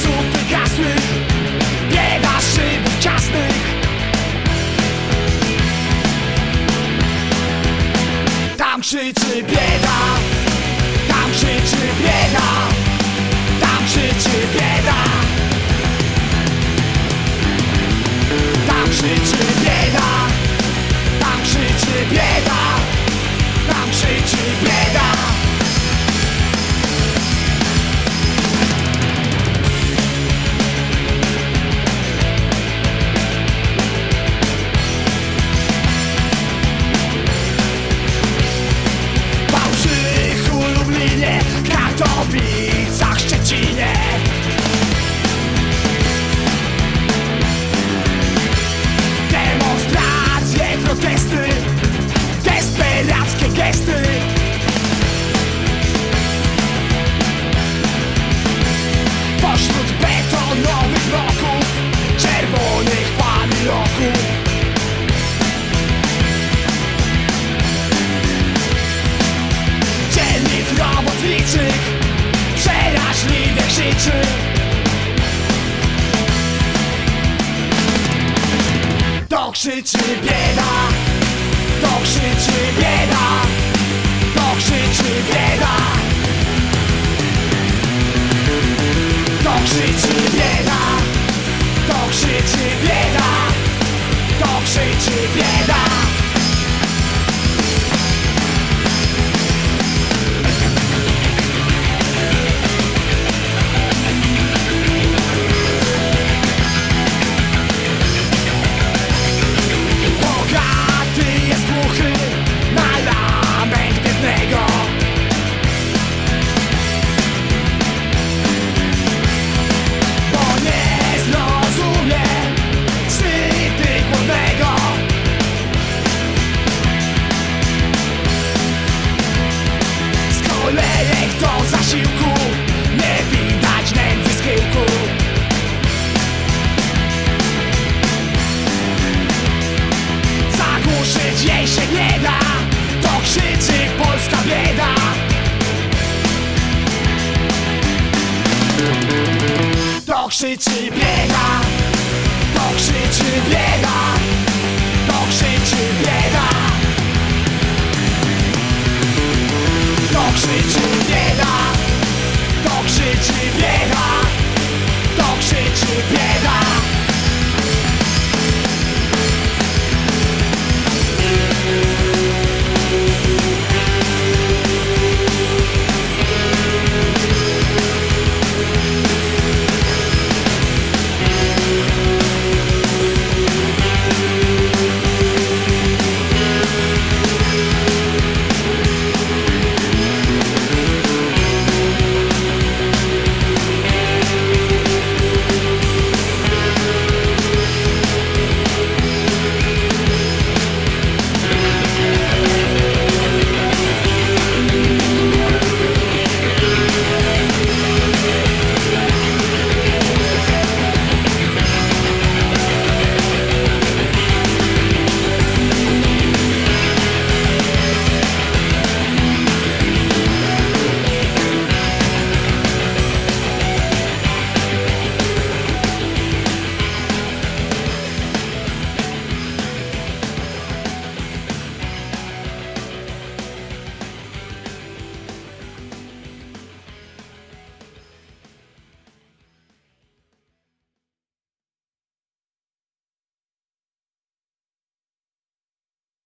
Pieców wygasłych Bieda szybów ciasnych. Tam krzyczy bieda Tam krzyczy bieda Tam krzyczy bieda To krzyczy bieda. To krzyczy bieda. To krzyczy bieda. To krzyczy bieda. To krzyczy bieda. To krzyczy bieda Nie widać nędzy z Zagłuszyć jej się nie da. To krzyczy polska bieda. To krzyczy bieda. To krzyczy bieda. To krzyczy bieda.